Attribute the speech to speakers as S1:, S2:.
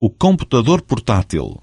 S1: o computador portátil.